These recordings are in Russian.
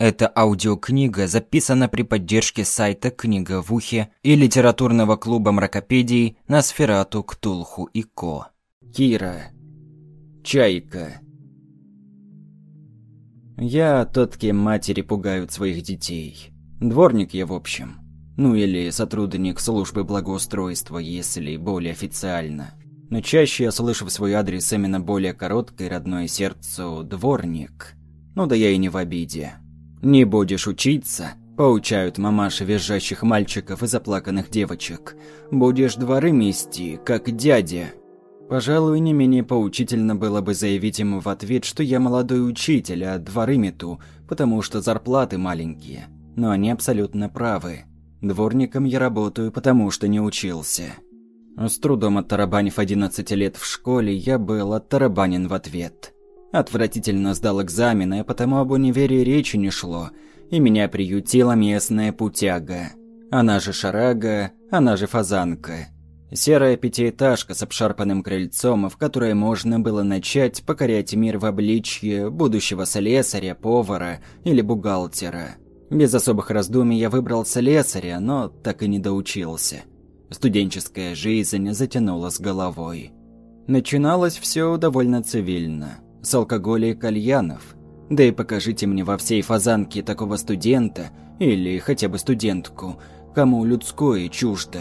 Эта аудиокнига записана при поддержке сайта «Книга в ухе» и литературного клуба мракопедий на Сферату, Ктулху и Ко. Кира. Чайка. Я тот, кем матери пугают своих детей. Дворник я, в общем. Ну или сотрудник службы благоустройства, если более официально. Но чаще я слышу в свой адрес именно более короткое родное сердцу «дворник». Ну да я и не в обиде. «Не будешь учиться», – поучают мамаши визжащих мальчиков и заплаканных девочек. «Будешь дворы мести, как дядя». Пожалуй, не менее поучительно было бы заявить ему в ответ, что я молодой учитель, а дворы мету, потому что зарплаты маленькие. Но они абсолютно правы. Дворником я работаю, потому что не учился. С трудом оттарабанив 11 лет в школе, я был оттарабанен в ответ. Отвратительно сдал экзамены, а потому об универе речи не шло, и меня приютила местная путяга. Она же шарага, она же фазанка. Серая пятиэтажка с обшарпанным крыльцом, в которой можно было начать покорять мир в обличье будущего слесаря, повара или бухгалтера. Без особых раздумий я выбрал слесаря, но так и не доучился. Студенческая жизнь затянула с головой. Начиналось все довольно цивильно с алкоголя и кальянов. Да и покажите мне во всей фазанке такого студента, или хотя бы студентку, кому людское чуждо.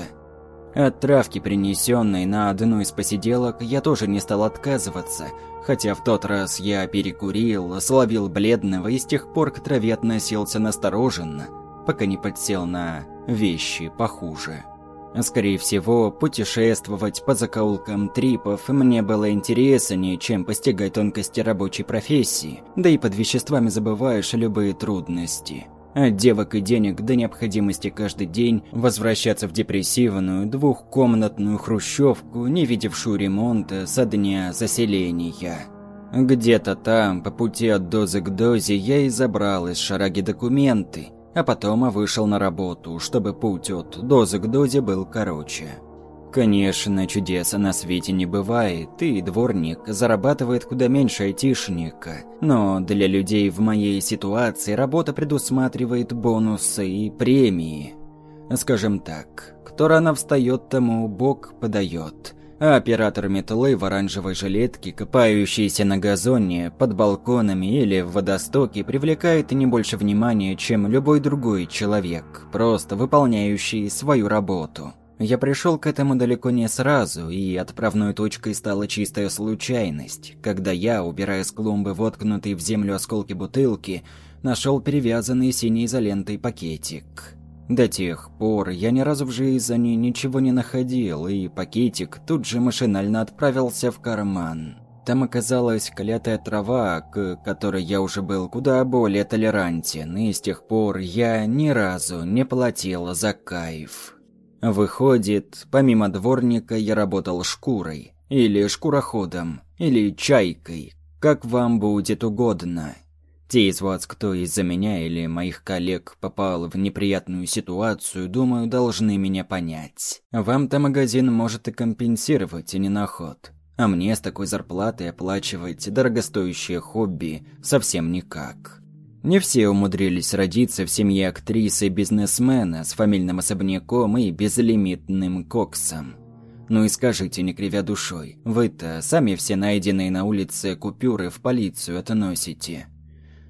От травки, принесенной на одну из посиделок, я тоже не стал отказываться, хотя в тот раз я перекурил, словил бледного и с тех пор к траве относился настороженно, пока не подсел на вещи похуже. Скорее всего, путешествовать по закоулкам трипов мне было интереснее, чем постигать тонкости рабочей профессии, да и под веществами забываешь любые трудности. От девок и денег до необходимости каждый день возвращаться в депрессивную двухкомнатную хрущевку, не видевшую ремонта со дня заселения. Где-то там, по пути от дозы к дозе, я и забрал из шараги документы – а потом вышел на работу, чтобы путь от дозы к дозе был короче. Конечно, чудеса на свете не бывает, и дворник зарабатывает куда меньше айтишника. Но для людей в моей ситуации работа предусматривает бонусы и премии. Скажем так, кто рано встает, тому Бог подает а оператор метлы в оранжевой жилетке, копающийся на газоне, под балконами или в водостоке, привлекает не больше внимания, чем любой другой человек, просто выполняющий свою работу. Я пришел к этому далеко не сразу, и отправной точкой стала чистая случайность, когда я, убирая с клумбы воткнутые в землю осколки бутылки, нашел перевязанный синей изолентой пакетик. До тех пор я ни разу в жизни ничего не находил, и пакетик тут же машинально отправился в карман. Там оказалась клятая трава, к которой я уже был куда более толерантен, и с тех пор я ни разу не платил за кайф. Выходит, помимо дворника я работал шкурой, или шкуроходом, или чайкой, как вам будет угодно. Те из вас, кто из-за меня или моих коллег попал в неприятную ситуацию, думаю, должны меня понять. Вам-то магазин может и компенсировать, и не на ход. А мне с такой зарплатой оплачивать дорогостоящее хобби совсем никак. Не все умудрились родиться в семье актрисы-бизнесмена с фамильным особняком и безлимитным коксом. Ну и скажите, не кривя душой, вы-то сами все найденные на улице купюры в полицию относите.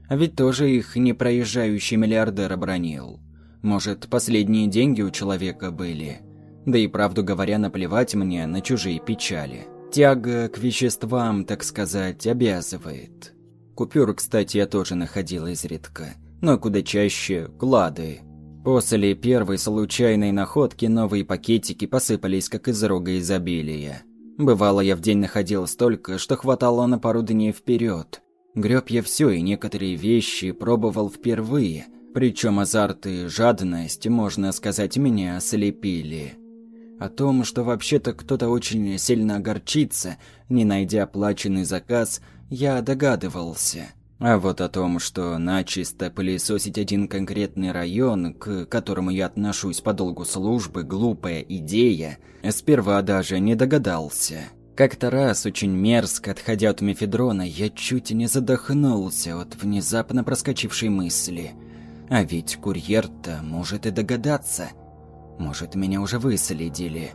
А ведь тоже их не проезжающий миллиардер обронил. Может, последние деньги у человека были. Да и правду говоря, наплевать мне на чужие печали. Тяга к веществам, так сказать, обязывает. Купюр, кстати, я тоже находил изредка. Но куда чаще – клады. После первой случайной находки новые пакетики посыпались, как из рога изобилия. Бывало, я в день находил столько, что хватало на пару дней вперед. Греб я все и некоторые вещи пробовал впервые, причем азарт и жадность, можно сказать, меня ослепили. О том, что вообще-то кто-то очень сильно огорчится, не найдя оплаченный заказ, я догадывался. А вот о том, что начисто пылесосить один конкретный район, к которому я отношусь по долгу службы, глупая идея, сперва даже не догадался. Как-то раз, очень мерзко отходя от мефедрона, я чуть не задохнулся от внезапно проскочившей мысли. А ведь курьер-то может и догадаться. Может, меня уже выследили.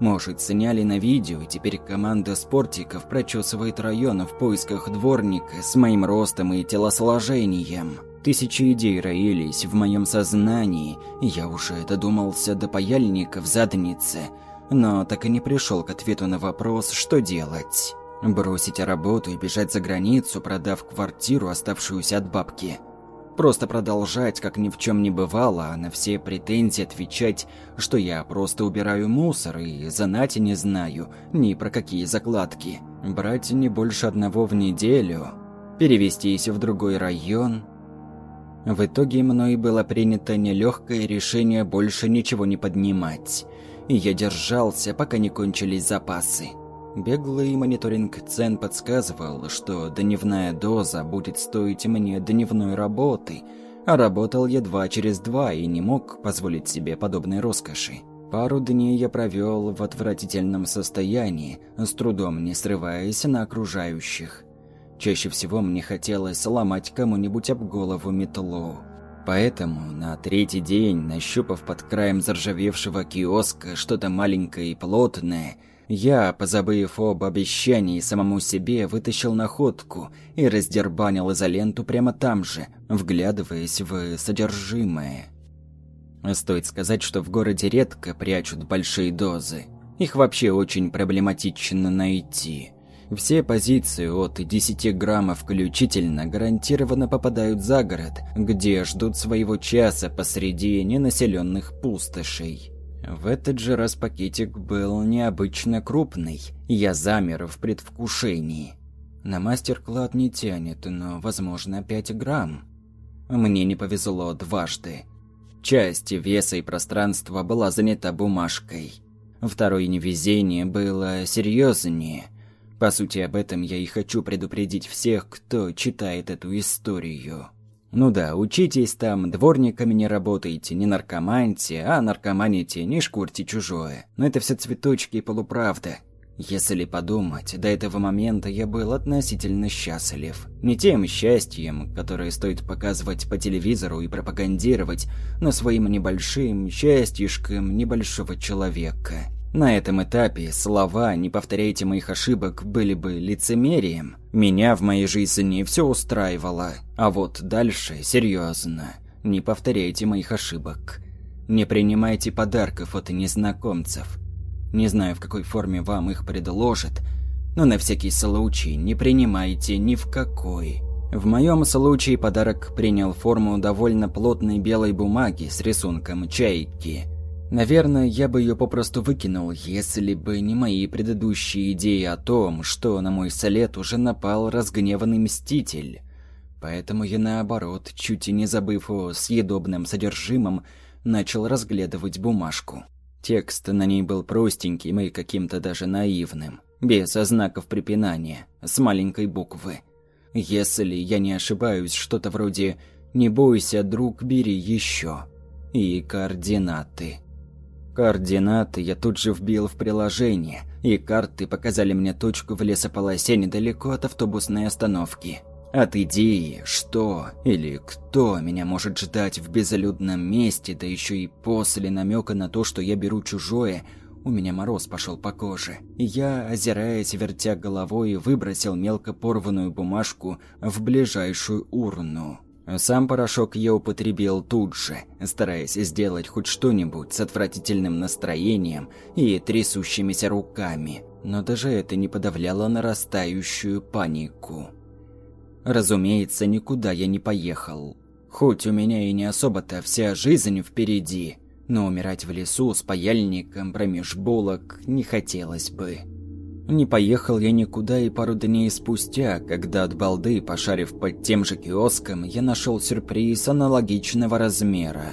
Может, сняли на видео, и теперь команда спортиков прочесывает район в поисках дворника с моим ростом и телосложением. Тысячи идей роились в моем сознании, я уже додумался до паяльника в заднице, но так и не пришел к ответу на вопрос, что делать. Бросить работу и бежать за границу, продав квартиру, оставшуюся от бабки – Просто продолжать, как ни в чем не бывало, а на все претензии отвечать, что я просто убираю мусор и занати не знаю, ни про какие закладки. Брать не больше одного в неделю, перевестись в другой район. В итоге мной было принято нелегкое решение больше ничего не поднимать. И я держался, пока не кончились запасы. Беглый мониторинг цен подсказывал, что дневная доза будет стоить мне дневной работы, а работал едва через два и не мог позволить себе подобной роскоши. Пару дней я провел в отвратительном состоянии, с трудом не срываясь на окружающих. Чаще всего мне хотелось сломать кому-нибудь об голову метлу. Поэтому на третий день, нащупав под краем заржавевшего киоска что-то маленькое и плотное – я, позабыв об обещании самому себе, вытащил находку и раздербанил изоленту прямо там же, вглядываясь в содержимое. Стоит сказать, что в городе редко прячут большие дозы. Их вообще очень проблематично найти. Все позиции от 10 граммов включительно гарантированно попадают за город, где ждут своего часа посреди ненаселенных пустошей. В этот же раз пакетик был необычно крупный. Я замер в предвкушении. На мастер-клад не тянет, но, возможно, 5 грамм. Мне не повезло дважды. Часть веса и пространства была занята бумажкой. Второе невезение было серьезнее. По сути, об этом я и хочу предупредить всех, кто читает эту историю. Ну да, учитесь там, дворниками не работайте, не наркоманьте, а наркоманите, не шкурьте чужое. Но это все цветочки и полуправда. Если подумать, до этого момента я был относительно счастлив. Не тем счастьем, которое стоит показывать по телевизору и пропагандировать, но своим небольшим счастьишком небольшого человека. На этом этапе слова «не повторяйте моих ошибок» были бы лицемерием. Меня в моей жизни все устраивало. А вот дальше, серьезно, не повторяйте моих ошибок. Не принимайте подарков от незнакомцев. Не знаю, в какой форме вам их предложат, но на всякий случай не принимайте ни в какой. В моем случае подарок принял форму довольно плотной белой бумаги с рисунком чайки – Наверное, я бы ее попросту выкинул, если бы не мои предыдущие идеи о том, что на мой след уже напал разгневанный мститель. Поэтому я наоборот, чуть и не забыв о съедобном содержимом, начал разглядывать бумажку. Текст на ней был простеньким и каким-то даже наивным, без знаков препинания, с маленькой буквы. Если я не ошибаюсь, что-то вроде «Не бойся, друг, бери еще» и координаты. Координаты я тут же вбил в приложение, и карты показали мне точку в лесополосе недалеко от автобусной остановки. От идеи, что или кто меня может ждать в безлюдном месте, да еще и после намека на то, что я беру чужое, у меня мороз пошел по коже. Я, озираясь, вертя головой, выбросил мелко порванную бумажку в ближайшую урну. Сам порошок я употребил тут же, стараясь сделать хоть что-нибудь с отвратительным настроением и трясущимися руками, но даже это не подавляло нарастающую панику. Разумеется, никуда я не поехал. Хоть у меня и не особо-то вся жизнь впереди, но умирать в лесу с паяльником промеж булок не хотелось бы. Не поехал я никуда и пару дней спустя, когда от балды, пошарив под тем же киоском, я нашел сюрприз аналогичного размера.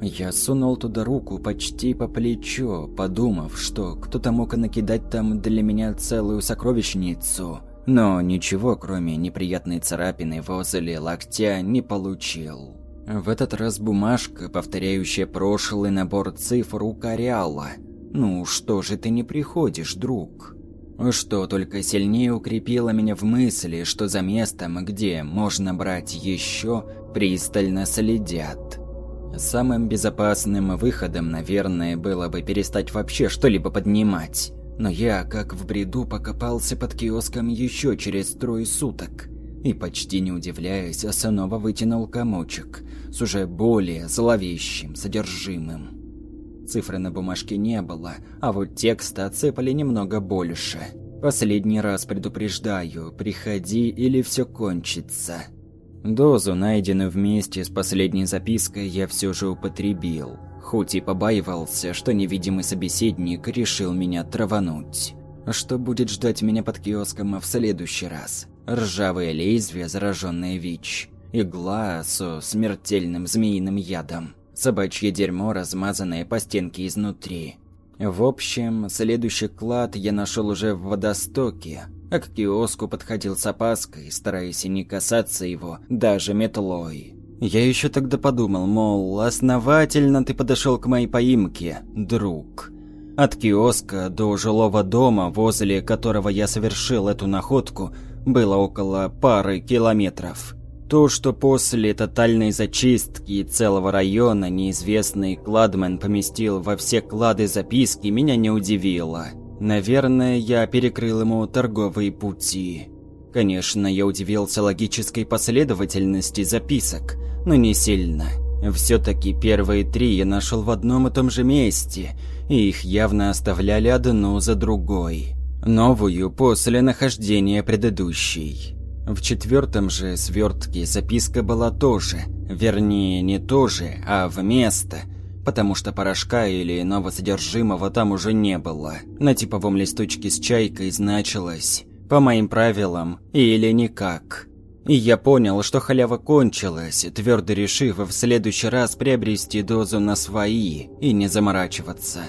Я сунул туда руку почти по плечо, подумав, что кто-то мог накидать там для меня целую сокровищницу. Но ничего, кроме неприятной царапины возле локтя, не получил. В этот раз бумажка, повторяющая прошлый набор цифр, укоряла. «Ну что же ты не приходишь, друг?» Что только сильнее укрепило меня в мысли, что за местом, где можно брать еще, пристально следят. Самым безопасным выходом, наверное, было бы перестать вообще что-либо поднимать. Но я, как в бреду, покопался под киоском еще через трое суток. И почти не удивляясь, снова вытянул комочек с уже более зловещим содержимым. Цифры на бумажке не было, а вот текста отсыпали немного больше. Последний раз предупреждаю, приходи или все кончится. Дозу, найденную вместе с последней запиской, я все же употребил. Хоть и побаивался, что невидимый собеседник решил меня травануть. Что будет ждать меня под киоском в следующий раз? Ржавое лезвие, зараженное ВИЧ. Игла со смертельным змеиным ядом собачье дерьмо, размазанное по стенке изнутри. В общем, следующий клад я нашел уже в водостоке, а к киоску подходил с опаской, стараясь не касаться его даже метлой. Я еще тогда подумал, мол, основательно ты подошел к моей поимке, друг. От киоска до жилого дома, возле которого я совершил эту находку, было около пары километров. То, что после тотальной зачистки целого района неизвестный кладмен поместил во все клады записки, меня не удивило. Наверное, я перекрыл ему торговые пути. Конечно, я удивился логической последовательности записок, но не сильно. Все-таки первые три я нашел в одном и том же месте, и их явно оставляли одну за другой. Новую после нахождения предыдущей. В четвертом же свертке записка была тоже, вернее, не тоже, а вместо, потому что порошка или иного содержимого там уже не было. На типовом листочке с чайкой значилось «по моим правилам» или «никак». И я понял, что халява кончилась, твердо решив в следующий раз приобрести дозу на свои и не заморачиваться.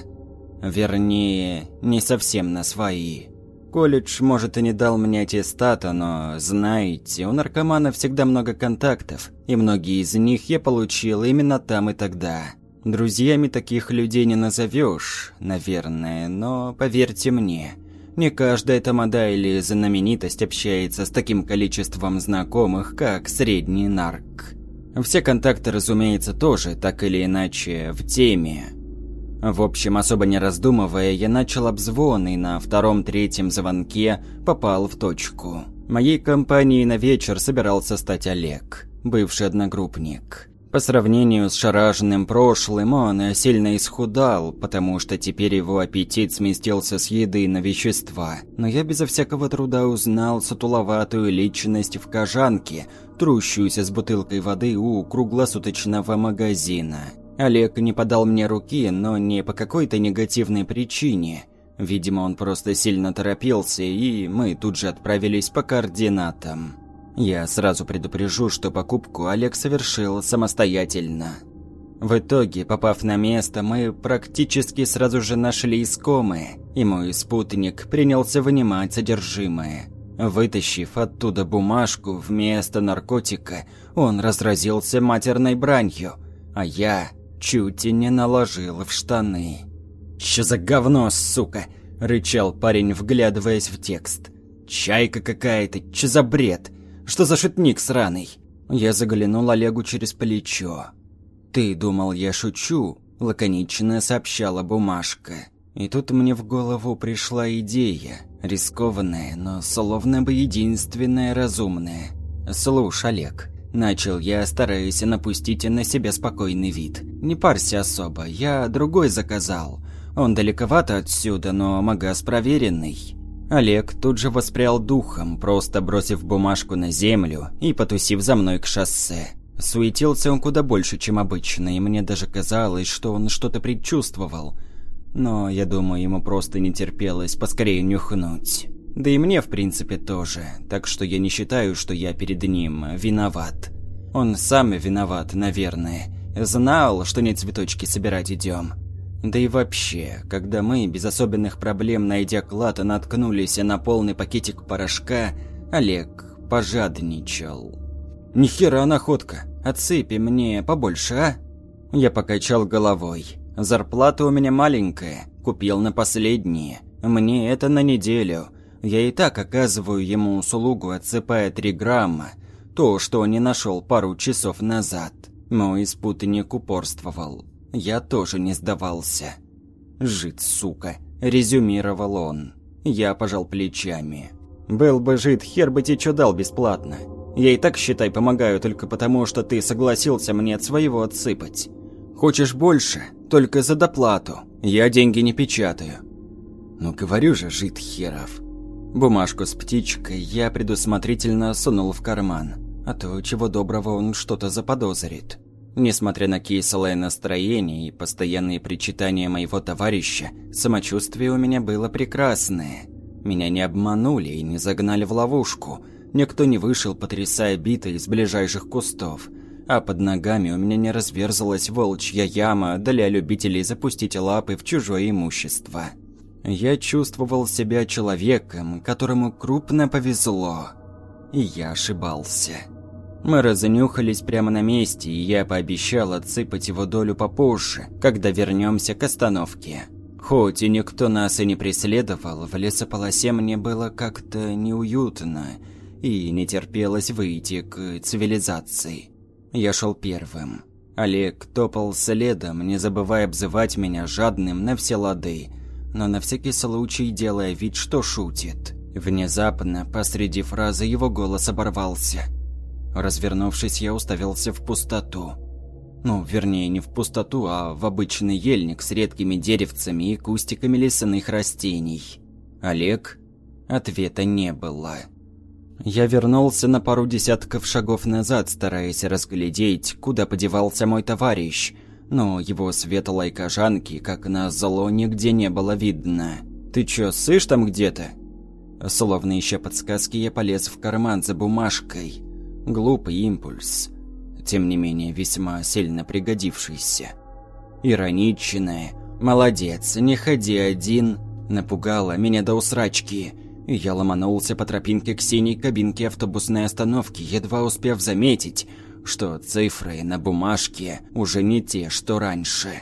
Вернее, не совсем на свои. Колледж, может, и не дал мне аттестата, но, знаете, у наркомана всегда много контактов, и многие из них я получил именно там и тогда. Друзьями таких людей не назовешь, наверное, но поверьте мне, не каждая тамада или знаменитость общается с таким количеством знакомых, как средний нарк. Все контакты, разумеется, тоже, так или иначе, в теме. В общем, особо не раздумывая, я начал обзвон и на втором-третьем звонке попал в точку. Моей компанией на вечер собирался стать Олег, бывший одногруппник. По сравнению с шараженным прошлым, он сильно исхудал, потому что теперь его аппетит сместился с еды на вещества. Но я безо всякого труда узнал сутуловатую личность в кожанке, трущуюся с бутылкой воды у круглосуточного магазина. Олег не подал мне руки, но не по какой-то негативной причине. Видимо, он просто сильно торопился, и мы тут же отправились по координатам. Я сразу предупрежу, что покупку Олег совершил самостоятельно. В итоге, попав на место, мы практически сразу же нашли искомое, и мой спутник принялся вынимать содержимое. Вытащив оттуда бумажку вместо наркотика, он разразился матерной бранью, а я чуть и не наложил в штаны. «Чё за говно, сука?» – рычал парень, вглядываясь в текст. «Чайка какая-то, чё за бред? Что за шутник сраный?» Я заглянул Олегу через плечо. «Ты думал, я шучу?» – лаконично сообщала бумажка. И тут мне в голову пришла идея, рискованная, но словно бы единственная разумная. «Слушай, Олег, Начал я, стараясь напустить на себя спокойный вид. «Не парься особо, я другой заказал. Он далековато отсюда, но магаз проверенный». Олег тут же воспрял духом, просто бросив бумажку на землю и потусив за мной к шоссе. Суетился он куда больше, чем обычно, и мне даже казалось, что он что-то предчувствовал. Но, я думаю, ему просто не терпелось поскорее нюхнуть. Да и мне, в принципе, тоже, так что я не считаю, что я перед ним виноват. Он сам виноват, наверное. Знал, что не цветочки собирать идем. Да и вообще, когда мы, без особенных проблем, найдя клад, наткнулись на полный пакетик порошка, Олег пожадничал. «Нихера находка! Отсыпи мне побольше, а?» Я покачал головой. «Зарплата у меня маленькая, купил на последние. Мне это на неделю. Я и так оказываю ему услугу, отсыпая три грамма. То, что не нашел пару часов назад. Мой спутник упорствовал. Я тоже не сдавался. «Жид, сука», – резюмировал он. Я пожал плечами. «Был бы жид, хер бы тебе чё дал бесплатно. Я и так, считай, помогаю только потому, что ты согласился мне от своего отсыпать. Хочешь больше? Только за доплату. Я деньги не печатаю». «Ну говорю же, жид херов». Бумажку с птичкой я предусмотрительно сунул в карман, а то чего доброго он что-то заподозрит. Несмотря на кислое настроение и постоянные причитания моего товарища, самочувствие у меня было прекрасное. Меня не обманули и не загнали в ловушку. Никто не вышел, потрясая битой из ближайших кустов. А под ногами у меня не разверзалась волчья яма для любителей запустить лапы в чужое имущество. Я чувствовал себя человеком, которому крупно повезло. И я ошибался. Мы разнюхались прямо на месте, и я пообещал отсыпать его долю попозже, когда вернемся к остановке. Хоть и никто нас и не преследовал, в лесополосе мне было как-то неуютно, и не терпелось выйти к цивилизации. Я шел первым. Олег топал следом, не забывая обзывать меня жадным на все лады, но на всякий случай делая вид, что шутит. Внезапно, посреди фразы, его голос оборвался – Развернувшись, я уставился в пустоту. Ну, вернее, не в пустоту, а в обычный ельник с редкими деревцами и кустиками лесных растений. Олег? Ответа не было. Я вернулся на пару десятков шагов назад, стараясь разглядеть, куда подевался мой товарищ, но его светлой кожанки, как на зло, нигде не было видно. «Ты чё, сышь там где-то?» Словно ища подсказки, я полез в карман за бумажкой. Глупый импульс, тем не менее весьма сильно пригодившийся. Ироничная «Молодец, не ходи один» напугала меня до усрачки. Я ломанулся по тропинке к синей кабинке автобусной остановки, едва успев заметить, что цифры на бумажке уже не те, что раньше.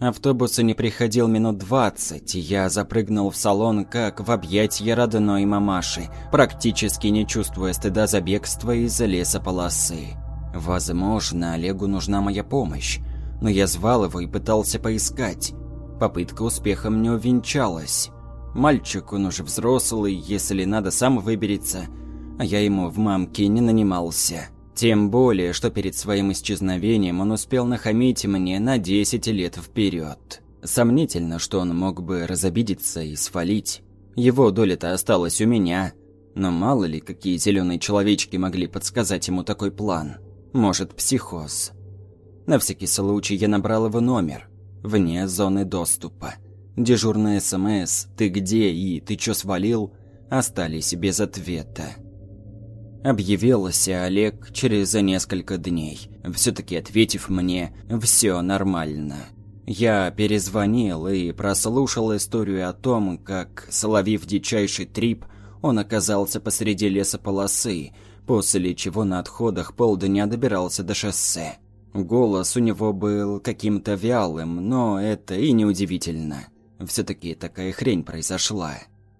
Автобус не приходил минут двадцать, и я запрыгнул в салон, как в объятье родной мамаши, практически не чувствуя стыда за бегство из лесополосы. Возможно, Олегу нужна моя помощь, но я звал его и пытался поискать. Попытка успехом не увенчалась. Мальчик, он уже взрослый, если надо, сам выберется, а я ему в мамке не нанимался. Тем более, что перед своим исчезновением он успел нахамить мне на 10 лет вперед. Сомнительно, что он мог бы разобидеться и свалить. Его доля-то осталась у меня. Но мало ли, какие зеленые человечки могли подсказать ему такой план. Может, психоз. На всякий случай я набрал его номер. Вне зоны доступа. Дежурный СМС «Ты где?» и «Ты чё свалил?» остались без ответа. Объявился Олег через несколько дней, все-таки ответив мне «все нормально». Я перезвонил и прослушал историю о том, как, словив дичайший трип, он оказался посреди лесополосы, после чего на отходах полдня добирался до шоссе. Голос у него был каким-то вялым, но это и не удивительно. Все-таки такая хрень произошла.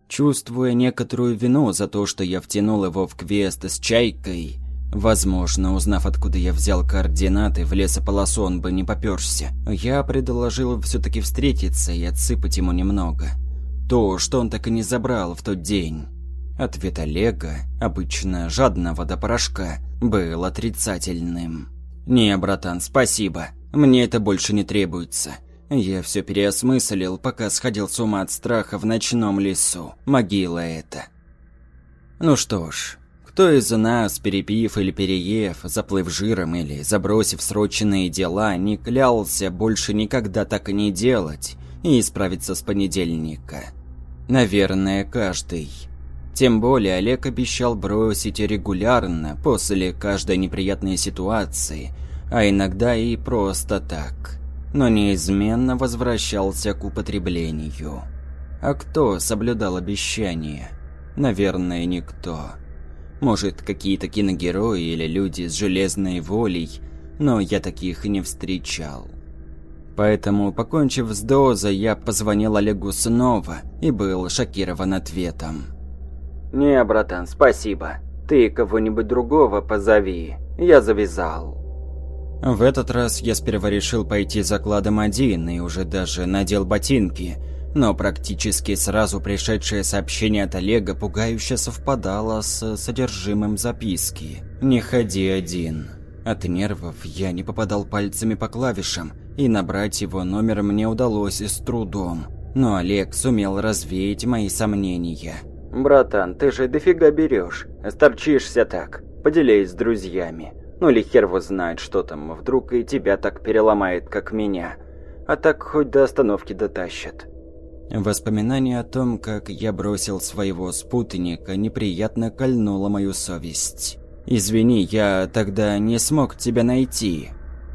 Чувствуя некоторую вину за то, что я втянул его в квест с чайкой, возможно, узнав, откуда я взял координаты, в лесополосу он бы не попёрся, я предложил все-таки встретиться и отсыпать ему немного. То, что он так и не забрал в тот день. Ответ Олега, обычно жадного до порошка, был отрицательным. «Не, братан, спасибо. Мне это больше не требуется. Я все переосмыслил, пока сходил с ума от страха в ночном лесу. Могила это. Ну что ж, кто из нас, перепив или переев, заплыв жиром или забросив срочные дела, не клялся больше никогда так и не делать и исправиться с понедельника? Наверное, каждый. Тем более Олег обещал бросить регулярно после каждой неприятной ситуации, а иногда и просто так но неизменно возвращался к употреблению. А кто соблюдал обещания? Наверное, никто. Может, какие-то киногерои или люди с железной волей, но я таких не встречал. Поэтому, покончив с дозой, я позвонил Олегу снова и был шокирован ответом. «Не, братан, спасибо. Ты кого-нибудь другого позови. Я завязал». В этот раз я сперва решил пойти закладом один и уже даже надел ботинки, но практически сразу пришедшее сообщение от Олега пугающе совпадало с содержимым записки. «Не ходи один». От нервов я не попадал пальцами по клавишам, и набрать его номер мне удалось с трудом. Но Олег сумел развеять мои сомнения. «Братан, ты же дофига берешь. Сторчишься так. Поделись с друзьями. Ну или хер его знает, что там, вдруг и тебя так переломает, как меня. А так хоть до остановки дотащат. Воспоминание о том, как я бросил своего спутника, неприятно кольнуло мою совесть. «Извини, я тогда не смог тебя найти».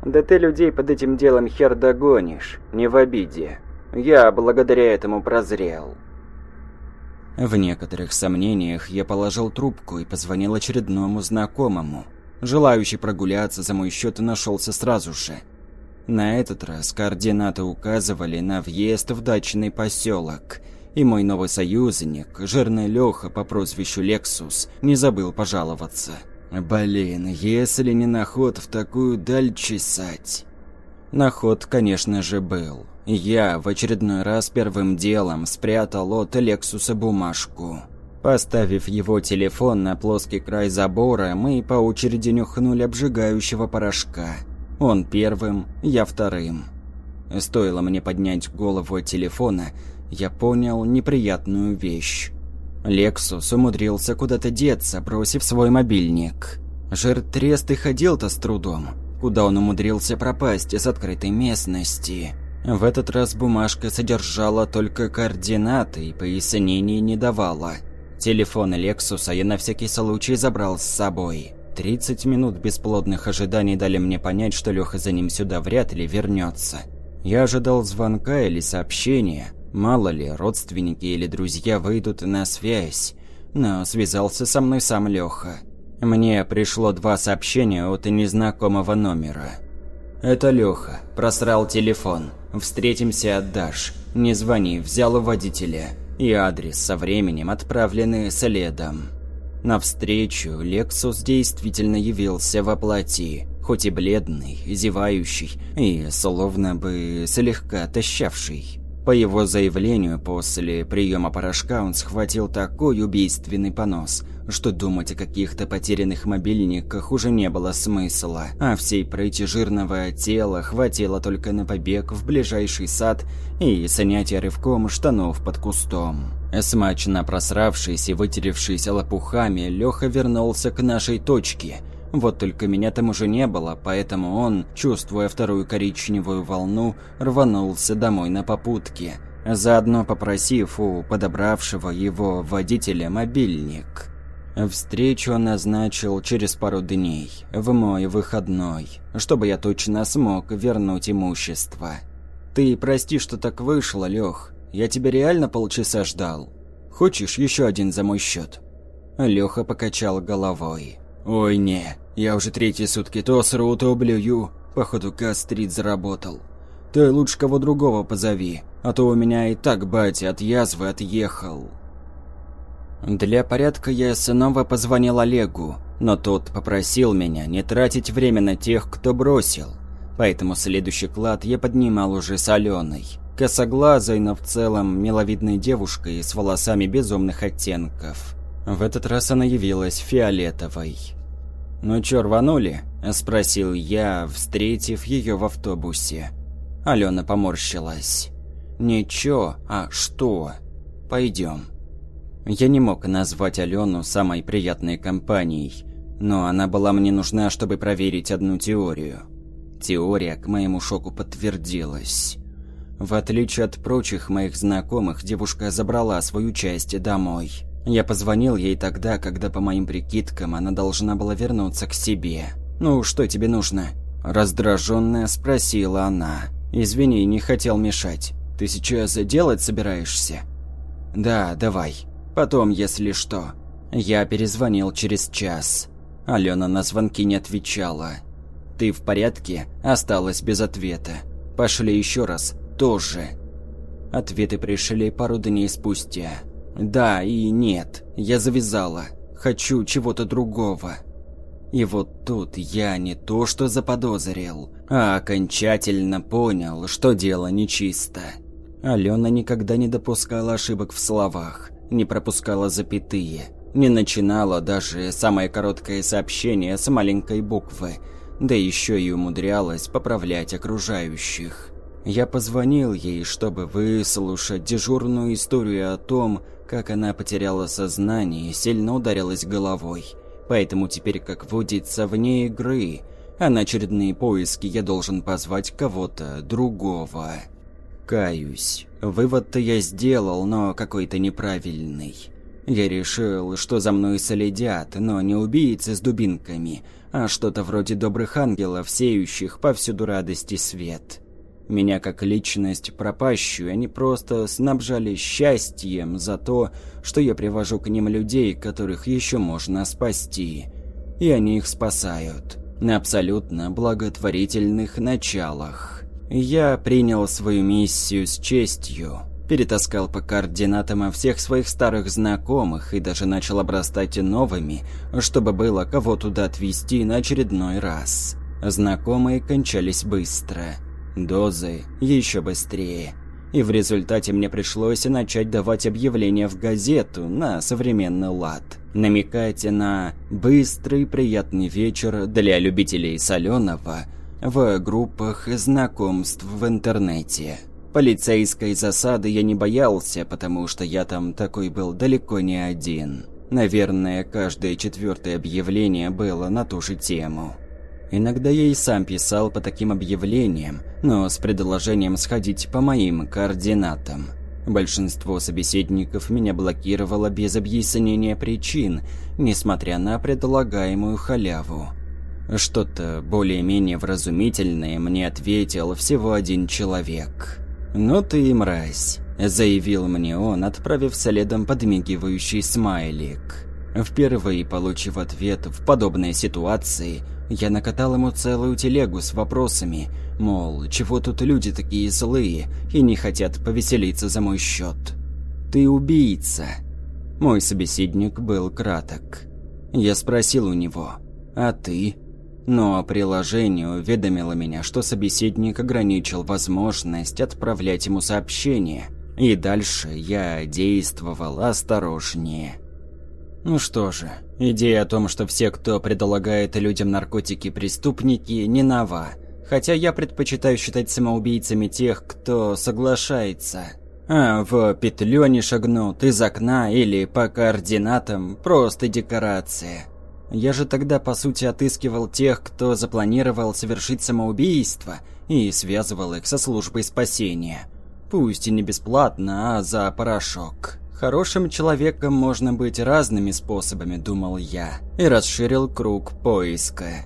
«Да ты людей под этим делом хер догонишь, не в обиде. Я благодаря этому прозрел». В некоторых сомнениях я положил трубку и позвонил очередному знакомому – Желающий прогуляться за мой счет нашелся сразу же. На этот раз координаты указывали на въезд в дачный поселок, и мой новый союзник, жирный Леха по прозвищу Лексус, не забыл пожаловаться. Блин, если не на ход в такую даль чесать. На ход, конечно же, был. Я в очередной раз первым делом спрятал от Лексуса бумажку. Поставив его телефон на плоский край забора, мы по очереди нюхнули обжигающего порошка. Он первым, я вторым. Стоило мне поднять голову от телефона, я понял неприятную вещь. Лексус умудрился куда-то деться, бросив свой мобильник. Жертрест и ходил-то с трудом. Куда он умудрился пропасть из открытой местности? В этот раз бумажка содержала только координаты и пояснений не давала – Телефон Лексуса я на всякий случай забрал с собой. 30 минут бесплодных ожиданий дали мне понять, что Леха за ним сюда вряд ли вернется. Я ожидал звонка или сообщения. Мало ли, родственники или друзья выйдут на связь. Но связался со мной сам Леха. Мне пришло два сообщения от незнакомого номера. «Это Леха. Просрал телефон. Встретимся, отдашь. Не звони, взял у водителя и адрес со временем отправлены следом. Навстречу Лексус действительно явился во плоти, хоть и бледный, зевающий и словно бы слегка тащавший. По его заявлению, после приема порошка он схватил такой убийственный понос, что думать о каких-то потерянных мобильниках уже не было смысла, а всей прыти жирного тела хватило только на побег в ближайший сад и снятие рывком штанов под кустом. Смачно просравшись и вытеревшись лопухами, Леха вернулся к нашей точке. Вот только меня там уже не было, поэтому он, чувствуя вторую коричневую волну, рванулся домой на попутке, заодно попросив у подобравшего его водителя мобильник. Встречу назначил через пару дней, в мой выходной, чтобы я точно смог вернуть имущество. Ты прости, что так вышло, Лех. Я тебя реально полчаса ждал. Хочешь еще один за мой счет? Леха покачал головой. Ой, не, я уже третьи сутки то сру, то блюю. Походу, гастрит заработал. Ты лучше кого другого позови, а то у меня и так батя от язвы отъехал. Для порядка я снова позвонил Олегу, но тот попросил меня не тратить время на тех, кто бросил. Поэтому следующий клад я поднимал уже с Аленой. Косоглазой, но в целом миловидной девушкой с волосами безумных оттенков. В этот раз она явилась фиолетовой. «Ну чё, рванули?» – спросил я, встретив ее в автобусе. Алена поморщилась. «Ничего, а что? Пойдем. Я не мог назвать Алену самой приятной компанией, но она была мне нужна, чтобы проверить одну теорию. Теория, к моему шоку, подтвердилась. В отличие от прочих моих знакомых, девушка забрала свою часть домой. Я позвонил ей тогда, когда, по моим прикидкам, она должна была вернуться к себе. «Ну, что тебе нужно?» Раздраженная спросила она. «Извини, не хотел мешать. Ты сейчас делать собираешься?» «Да, давай», Потом, если что. Я перезвонил через час. Алена на звонки не отвечала. «Ты в порядке?» Осталась без ответа. Пошли еще раз. Тоже. Ответы пришли пару дней спустя. Да и нет. Я завязала. Хочу чего-то другого. И вот тут я не то что заподозрил, а окончательно понял, что дело нечисто. Алена никогда не допускала ошибок в словах, не пропускала запятые, не начинала даже самое короткое сообщение с маленькой буквы, да еще и умудрялась поправлять окружающих. Я позвонил ей, чтобы выслушать дежурную историю о том, как она потеряла сознание и сильно ударилась головой – Поэтому теперь, как водится вне игры, а на очередные поиски я должен позвать кого-то другого. Каюсь. Вывод-то я сделал, но какой-то неправильный. Я решил, что за мной следят, но не убийцы с дубинками, а что-то вроде добрых ангелов, сеющих повсюду радости свет. Меня как личность пропащую они просто снабжали счастьем за то, что я привожу к ним людей, которых еще можно спасти. И они их спасают. На абсолютно благотворительных началах. Я принял свою миссию с честью. Перетаскал по координатам всех своих старых знакомых и даже начал обрастать новыми, чтобы было кого туда отвезти на очередной раз. Знакомые кончались быстро – Дозы еще быстрее. И в результате мне пришлось начать давать объявления в газету на современный лад. Намекать на быстрый приятный вечер для любителей соленого в группах знакомств в интернете. Полицейской засады я не боялся, потому что я там такой был далеко не один. Наверное, каждое четвертое объявление было на ту же тему. Иногда я и сам писал по таким объявлениям, но с предложением сходить по моим координатам. Большинство собеседников меня блокировало без объяснения причин, несмотря на предлагаемую халяву. Что-то более-менее вразумительное мне ответил всего один человек. «Ну ты и мразь», – заявил мне он, отправив следом подмигивающий смайлик. Впервые получив ответ в подобной ситуации – я накатал ему целую телегу с вопросами, мол, чего тут люди такие злые и не хотят повеселиться за мой счет. «Ты убийца». Мой собеседник был краток. Я спросил у него, «А ты?» Но приложение уведомило меня, что собеседник ограничил возможность отправлять ему сообщения, и дальше я действовал осторожнее. Ну что же, идея о том, что все, кто предлагает людям наркотики, преступники, не нова. Хотя я предпочитаю считать самоубийцами тех, кто соглашается. А в петлю не шагнут из окна или по координатам просто декорация. Я же тогда по сути отыскивал тех, кто запланировал совершить самоубийство и связывал их со службой спасения. Пусть и не бесплатно, а за порошок. Хорошим человеком можно быть разными способами, думал я, и расширил круг поиска.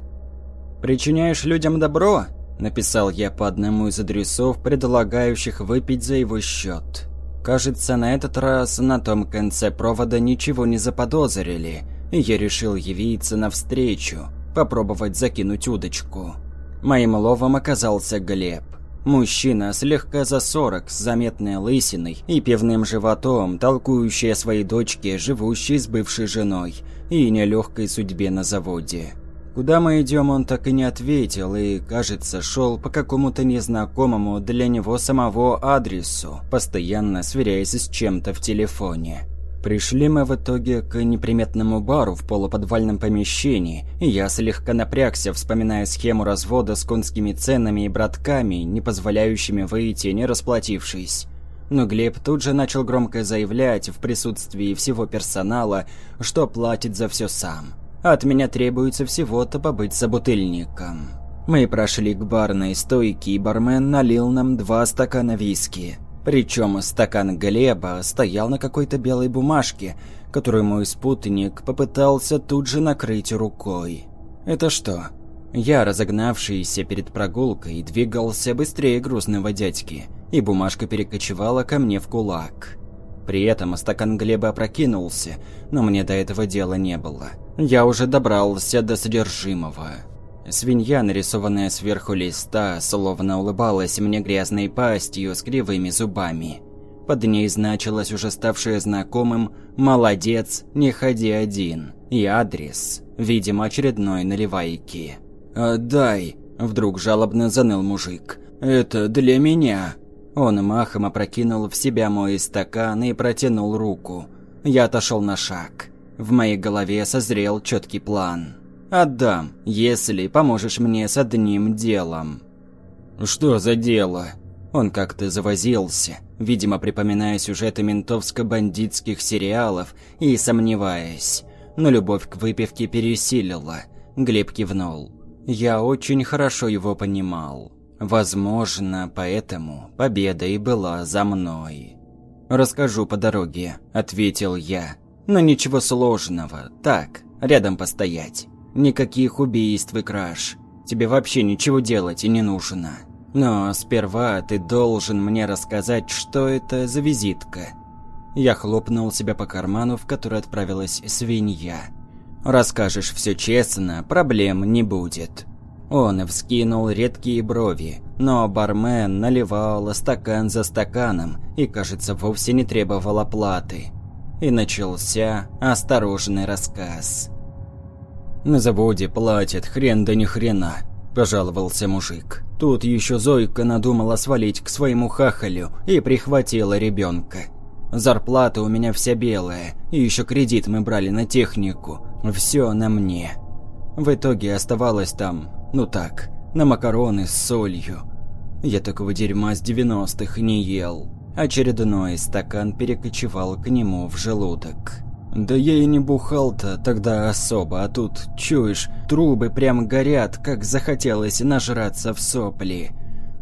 «Причиняешь людям добро?» – написал я по одному из адресов, предлагающих выпить за его счет. Кажется, на этот раз на том конце провода ничего не заподозрили, и я решил явиться навстречу, попробовать закинуть удочку. Моим ловом оказался Глеб. Мужчина слегка за сорок, с заметной лысиной и пивным животом, толкующий о своей дочке, живущей с бывшей женой, и нелегкой судьбе на заводе. Куда мы идем, он так и не ответил, и, кажется, шел по какому-то незнакомому для него самого адресу, постоянно сверяясь с чем-то в телефоне. Пришли мы в итоге к неприметному бару в полуподвальном помещении, и я слегка напрягся, вспоминая схему развода с конскими ценами и братками, не позволяющими выйти, не расплатившись. Но Глеб тут же начал громко заявлять в присутствии всего персонала, что платит за все сам. От меня требуется всего-то побыть собутыльником. Мы прошли к барной стойке, и бармен налил нам два стакана виски. Причем стакан Глеба стоял на какой-то белой бумажке, которую мой спутник попытался тут же накрыть рукой. Это что? Я, разогнавшийся перед прогулкой, двигался быстрее грустного дядьки, и бумажка перекочевала ко мне в кулак. При этом стакан Глеба опрокинулся, но мне до этого дела не было. Я уже добрался до содержимого. Свинья, нарисованная сверху листа, словно улыбалась мне грязной пастью с кривыми зубами. Под ней значилось уже ставшее знакомым «Молодец, не ходи один» и адрес, видимо, очередной наливайки. «Отдай!» – вдруг жалобно заныл мужик. «Это для меня!» Он махом опрокинул в себя мой стакан и протянул руку. Я отошел на шаг. В моей голове созрел четкий план. «Отдам, если поможешь мне с одним делом». «Что за дело?» Он как-то завозился, видимо, припоминая сюжеты ментовско-бандитских сериалов и сомневаясь. Но любовь к выпивке пересилила. Глеб кивнул. Я очень хорошо его понимал. Возможно, поэтому победа и была за мной. «Расскажу по дороге», – ответил я. «Но ничего сложного. Так, рядом постоять. Никаких убийств и краж. Тебе вообще ничего делать и не нужно. Но сперва ты должен мне рассказать, что это за визитка». Я хлопнул себя по карману, в который отправилась свинья. «Расскажешь все честно, проблем не будет». Он вскинул редкие брови, но бармен наливал стакан за стаканом и, кажется, вовсе не требовал оплаты. И начался осторожный рассказ. «На заводе платят хрен да ни хрена», – пожаловался мужик. Тут еще Зойка надумала свалить к своему хахалю и прихватила ребенка. Зарплата у меня вся белая, и еще кредит мы брали на технику. Все на мне. В итоге оставалось там ну так, на макароны с солью. Я такого дерьма с 90-х не ел. Очередной стакан перекочевал к нему в желудок. Да я и не бухал-то тогда особо, а тут, чуешь, трубы прям горят, как захотелось нажраться в сопли.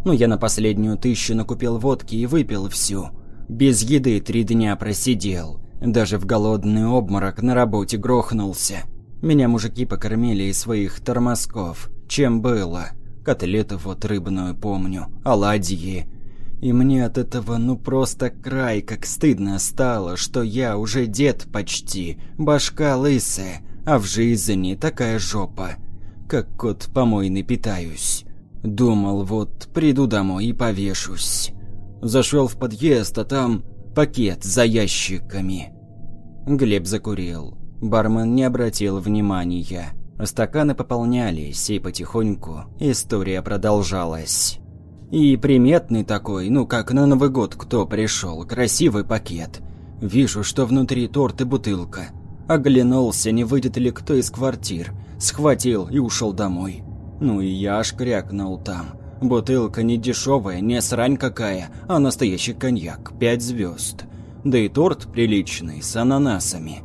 Ну, я на последнюю тысячу накупил водки и выпил всю. Без еды три дня просидел. Даже в голодный обморок на работе грохнулся. Меня мужики покормили из своих тормозков чем было. Котлеты вот рыбную помню, оладьи. И мне от этого ну просто край как стыдно стало, что я уже дед почти, башка лысая, а в жизни такая жопа. Как кот помойный питаюсь. Думал, вот приду домой и повешусь. Зашел в подъезд, а там пакет за ящиками. Глеб закурил. Бармен не обратил внимания. Стаканы пополнялись, и потихоньку история продолжалась. И приметный такой, ну как на Новый год кто пришел, красивый пакет. Вижу, что внутри торт и бутылка. Оглянулся, не выйдет ли кто из квартир. Схватил и ушел домой. Ну и я аж крякнул там. Бутылка не дешевая, не срань какая, а настоящий коньяк, пять звезд. Да и торт приличный, с ананасами.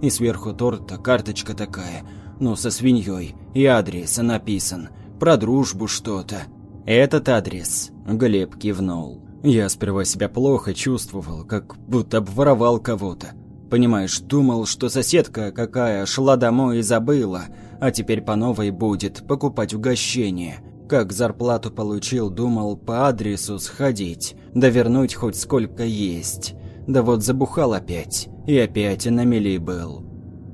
И сверху торта карточка такая – ну, со свиньей. И адрес написан. Про дружбу что-то. Этот адрес. Глеб кивнул. Я сперва себя плохо чувствовал, как будто обворовал кого-то. Понимаешь, думал, что соседка какая шла домой и забыла, а теперь по новой будет покупать угощение. Как зарплату получил, думал по адресу сходить, да вернуть хоть сколько есть. Да вот забухал опять, и опять на мели был.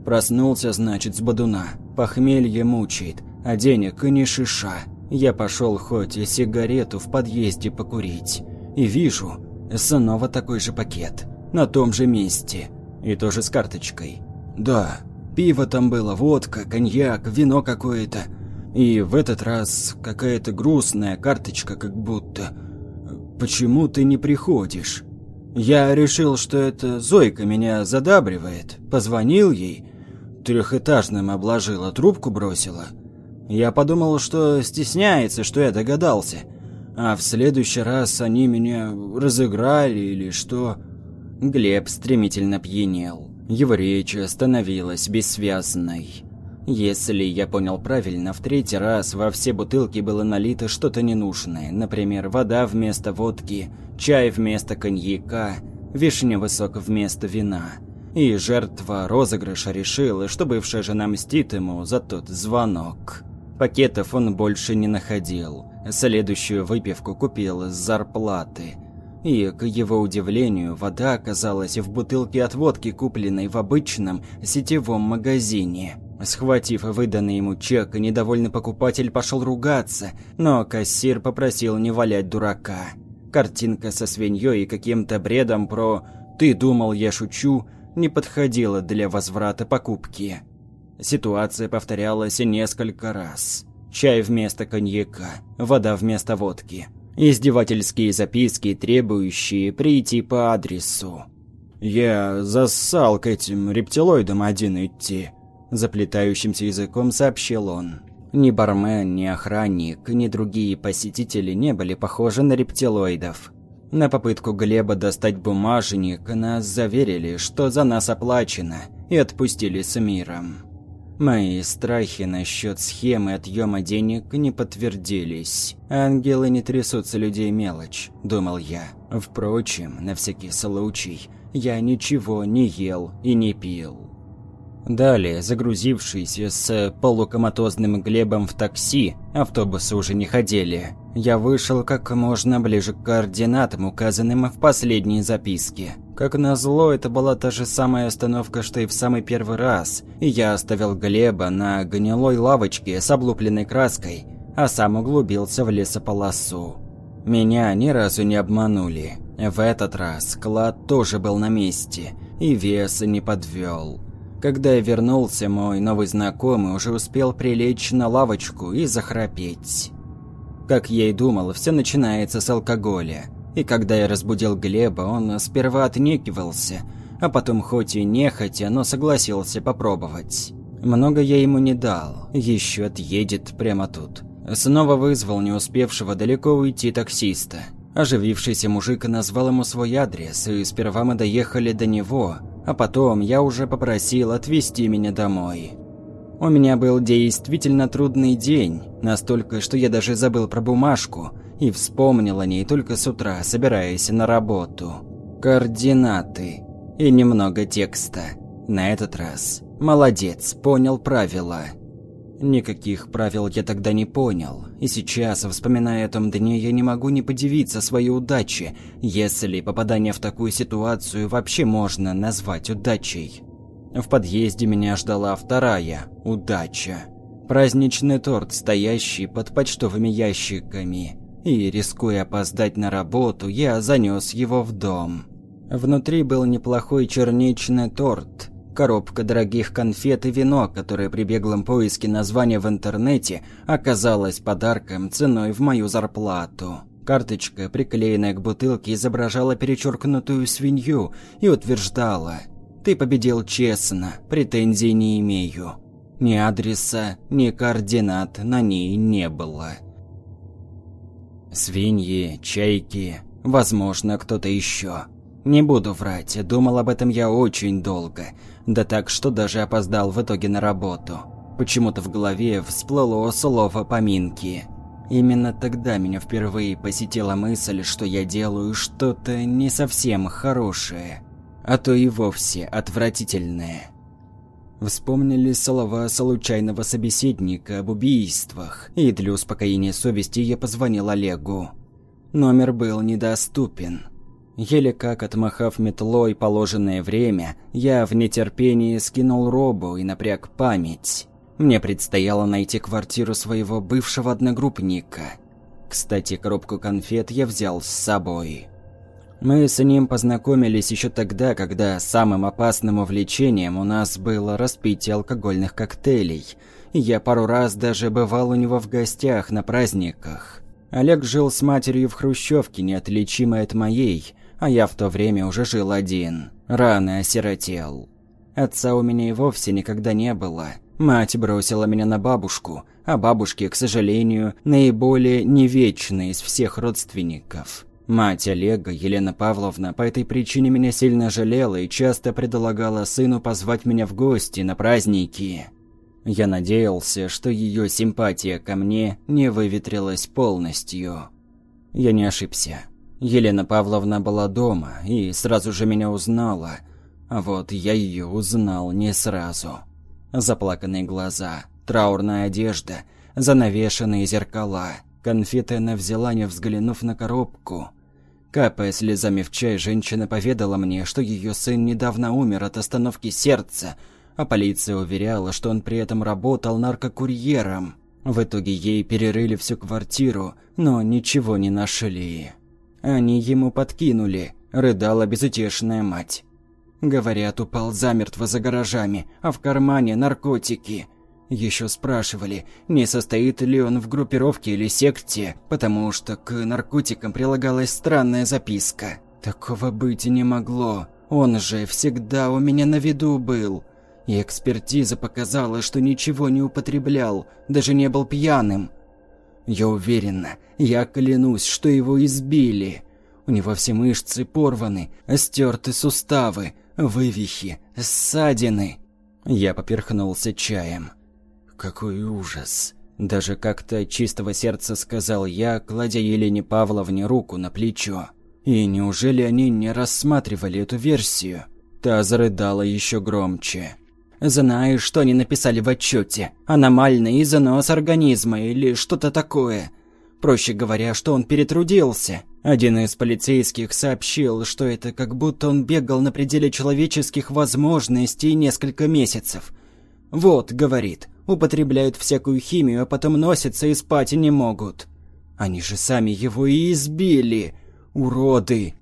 Проснулся, значит, с бодуна. Похмелье мучает, а денег и не шиша. Я пошел хоть и сигарету в подъезде покурить. И вижу, снова такой же пакет. На том же месте. И тоже с карточкой. Да, пиво там было, водка, коньяк, вино какое-то. И в этот раз какая-то грустная карточка как будто. «Почему ты не приходишь?» Я решил, что это Зойка меня задабривает. Позвонил ей, трехэтажным обложила, трубку бросила. Я подумал, что стесняется, что я догадался. А в следующий раз они меня разыграли или что... Глеб стремительно пьянел. Его речь становилась бессвязной. Если я понял правильно, в третий раз во все бутылки было налито что-то ненужное. Например, вода вместо водки, чай вместо коньяка, вишневый сок вместо вина. И жертва розыгрыша решила, что бывшая жена мстит ему за тот звонок. Пакетов он больше не находил. Следующую выпивку купил с зарплаты. И, к его удивлению, вода оказалась в бутылке от водки, купленной в обычном сетевом магазине. Схватив выданный ему чек, недовольный покупатель пошел ругаться, но кассир попросил не валять дурака. Картинка со свиньей и каким-то бредом про «ты думал, я шучу» не подходила для возврата покупки. Ситуация повторялась несколько раз. Чай вместо коньяка, вода вместо водки. Издевательские записки, требующие прийти по адресу. «Я зассал к этим рептилоидам один идти», – заплетающимся языком сообщил он. Ни бармен, ни охранник, ни другие посетители не были похожи на рептилоидов. На попытку Глеба достать бумажник нас заверили, что за нас оплачено, и отпустили с миром. Мои страхи насчет схемы отъема денег не подтвердились. Ангелы не трясутся людей мелочь, думал я. Впрочем, на всякий случай, я ничего не ел и не пил. Далее, загрузившись с полукоматозным Глебом в такси, автобусы уже не ходили. Я вышел как можно ближе к координатам, указанным в последней записке. Как назло, это была та же самая остановка, что и в самый первый раз, и я оставил Глеба на гнилой лавочке с облупленной краской, а сам углубился в лесополосу. Меня ни разу не обманули. В этот раз клад тоже был на месте, и вес не подвел. Когда я вернулся, мой новый знакомый уже успел прилечь на лавочку и захрапеть. Как я и думал, все начинается с алкоголя. И когда я разбудил Глеба, он сперва отнекивался, а потом хоть и нехотя, но согласился попробовать. Много я ему не дал, еще отъедет прямо тут. Снова вызвал не успевшего далеко уйти таксиста. Оживившийся мужик назвал ему свой адрес, и сперва мы доехали до него, а потом я уже попросил отвезти меня домой. У меня был действительно трудный день, настолько, что я даже забыл про бумажку и вспомнил о ней только с утра, собираясь на работу. Координаты и немного текста. На этот раз молодец, понял правила. Никаких правил я тогда не понял, и сейчас, вспоминая о том дне, я не могу не подивиться своей удаче, если попадание в такую ситуацию вообще можно назвать удачей. В подъезде меня ждала вторая удача. Праздничный торт, стоящий под почтовыми ящиками. И, рискуя опоздать на работу, я занес его в дом. Внутри был неплохой черничный торт, коробка дорогих конфет и вино, которое при беглом поиске названия в интернете оказалось подарком ценой в мою зарплату. Карточка, приклеенная к бутылке, изображала перечеркнутую свинью и утверждала «Ты победил честно, претензий не имею». Ни адреса, ни координат на ней не было. Свиньи, чайки, возможно, кто-то еще. Не буду врать, думал об этом я очень долго, да так, что даже опоздал в итоге на работу. Почему-то в голове всплыло слово «поминки». Именно тогда меня впервые посетила мысль, что я делаю что-то не совсем хорошее, а то и вовсе отвратительное. Вспомнили слова случайного собеседника об убийствах, и для успокоения совести я позвонил Олегу. Номер был недоступен. Еле как отмахав метлой положенное время, я в нетерпении скинул робу и напряг память. Мне предстояло найти квартиру своего бывшего одногруппника. Кстати, коробку конфет я взял с собой. Мы с ним познакомились еще тогда, когда самым опасным увлечением у нас было распитие алкогольных коктейлей. И я пару раз даже бывал у него в гостях на праздниках. Олег жил с матерью в хрущевке, неотличимой от моей, а я в то время уже жил один. Рано осиротел. Отца у меня и вовсе никогда не было. Мать бросила меня на бабушку, а бабушки, к сожалению, наиболее невечные из всех родственников. Мать Олега, Елена Павловна, по этой причине меня сильно жалела и часто предлагала сыну позвать меня в гости на праздники. Я надеялся, что ее симпатия ко мне не выветрилась полностью. Я не ошибся. Елена Павловна была дома и сразу же меня узнала, а вот я ее узнал не сразу. Заплаканные глаза, траурная одежда, занавешенные зеркала. Конфеты она взяла, не взглянув на коробку. Капая слезами в чай, женщина поведала мне, что ее сын недавно умер от остановки сердца, а полиция уверяла, что он при этом работал наркокурьером. В итоге ей перерыли всю квартиру, но ничего не нашли. Они ему подкинули, рыдала безутешная мать. Говорят, упал замертво за гаражами, а в кармане наркотики. Еще спрашивали, не состоит ли он в группировке или секте, потому что к наркотикам прилагалась странная записка. Такого быть не могло. Он же всегда у меня на виду был. И экспертиза показала, что ничего не употреблял, даже не был пьяным. Я уверена, я клянусь, что его избили. У него все мышцы порваны, стерты суставы, вывихи, ссадины. Я поперхнулся чаем. Какой ужас. Даже как-то чистого сердца сказал я, кладя Елене Павловне руку на плечо. И неужели они не рассматривали эту версию? Та зарыдала еще громче. «Знаешь, что они написали в отчете? Аномальный занос организма или что-то такое. Проще говоря, что он перетрудился. Один из полицейских сообщил, что это как будто он бегал на пределе человеческих возможностей несколько месяцев. «Вот», — говорит, — «употребляют всякую химию, а потом носятся и спать не могут». Они же сами его и избили. Уроды.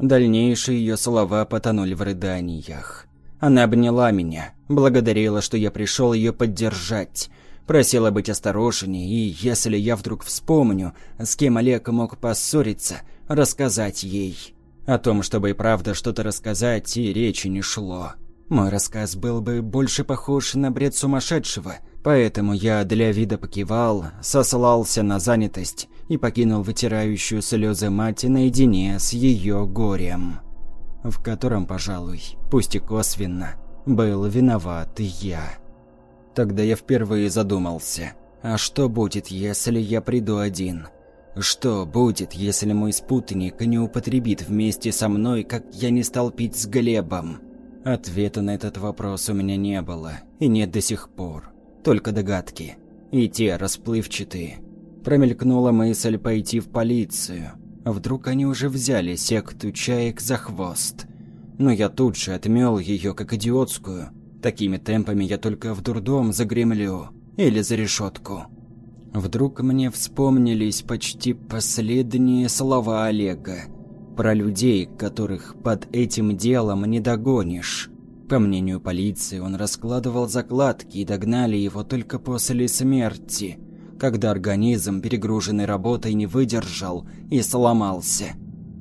Дальнейшие ее слова потонули в рыданиях. Она обняла меня, благодарила, что я пришел ее поддержать. Просила быть осторожнее, и если я вдруг вспомню, с кем Олег мог поссориться, рассказать ей. О том, чтобы и правда что-то рассказать, и речи не шло. Мой рассказ был бы больше похож на бред сумасшедшего, поэтому я для вида покивал, сослался на занятость и покинул вытирающую слезы мать наедине с ее горем, в котором, пожалуй, пусть и косвенно, был виноват я. Тогда я впервые задумался, а что будет, если я приду один? Что будет, если мой спутник не употребит вместе со мной, как я не стал пить с Глебом? Ответа на этот вопрос у меня не было, и нет до сих пор. Только догадки. И те расплывчатые. Промелькнула мысль пойти в полицию. Вдруг они уже взяли секту чаек за хвост. Но я тут же отмел ее как идиотскую – Такими темпами я только в дурдом загремлю. Или за решетку. Вдруг мне вспомнились почти последние слова Олега. Про людей, которых под этим делом не догонишь. По мнению полиции, он раскладывал закладки и догнали его только после смерти, когда организм, перегруженный работой, не выдержал и сломался.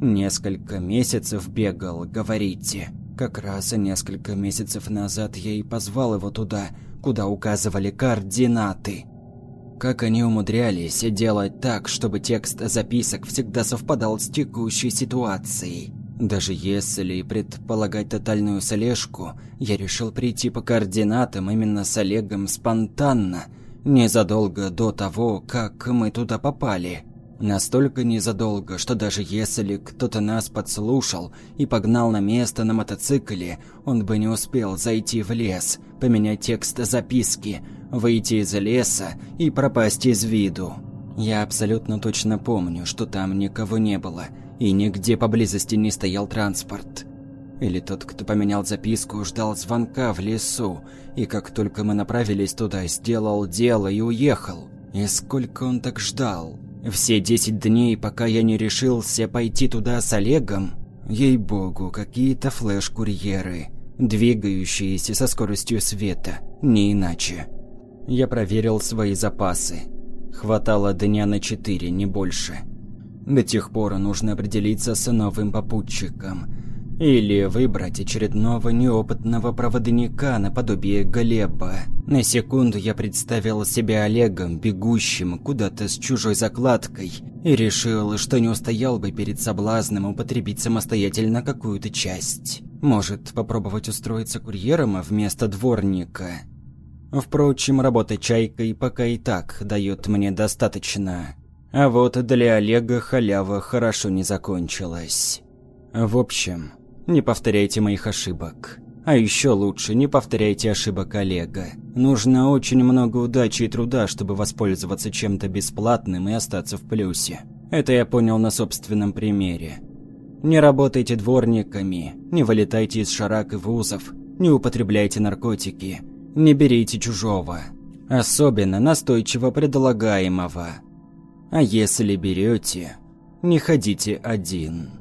Несколько месяцев бегал, говорите. Как раз несколько месяцев назад я и позвал его туда, куда указывали координаты. Как они умудрялись делать так, чтобы текст записок всегда совпадал с текущей ситуацией. Даже если предполагать тотальную слежку, я решил прийти по координатам именно с Олегом спонтанно, незадолго до того, как мы туда попали. Настолько незадолго, что даже если кто-то нас подслушал и погнал на место на мотоцикле, он бы не успел зайти в лес, поменять текст записки, выйти из леса и пропасть из виду. Я абсолютно точно помню, что там никого не было, и нигде поблизости не стоял транспорт. Или тот, кто поменял записку, ждал звонка в лесу, и как только мы направились туда, сделал дело и уехал. И сколько он так ждал? Все десять дней, пока я не решился пойти туда с Олегом, ей-богу, какие-то флеш-курьеры, двигающиеся со скоростью света, не иначе. Я проверил свои запасы. Хватало дня на четыре, не больше. До тех пор нужно определиться с новым попутчиком – или выбрать очередного неопытного проводника наподобие Глеба. На секунду я представил себя Олегом, бегущим куда-то с чужой закладкой, и решил, что не устоял бы перед соблазном употребить самостоятельно какую-то часть. Может, попробовать устроиться курьером вместо дворника. Впрочем, работа чайкой пока и так дает мне достаточно. А вот для Олега халява хорошо не закончилась. В общем, не повторяйте моих ошибок. А еще лучше, не повторяйте ошибок Олега. Нужно очень много удачи и труда, чтобы воспользоваться чем-то бесплатным и остаться в плюсе. Это я понял на собственном примере. Не работайте дворниками, не вылетайте из шарак и вузов, Не употребляйте наркотики. Не берите чужого. Особенно настойчиво предлагаемого. А если берете, не ходите один.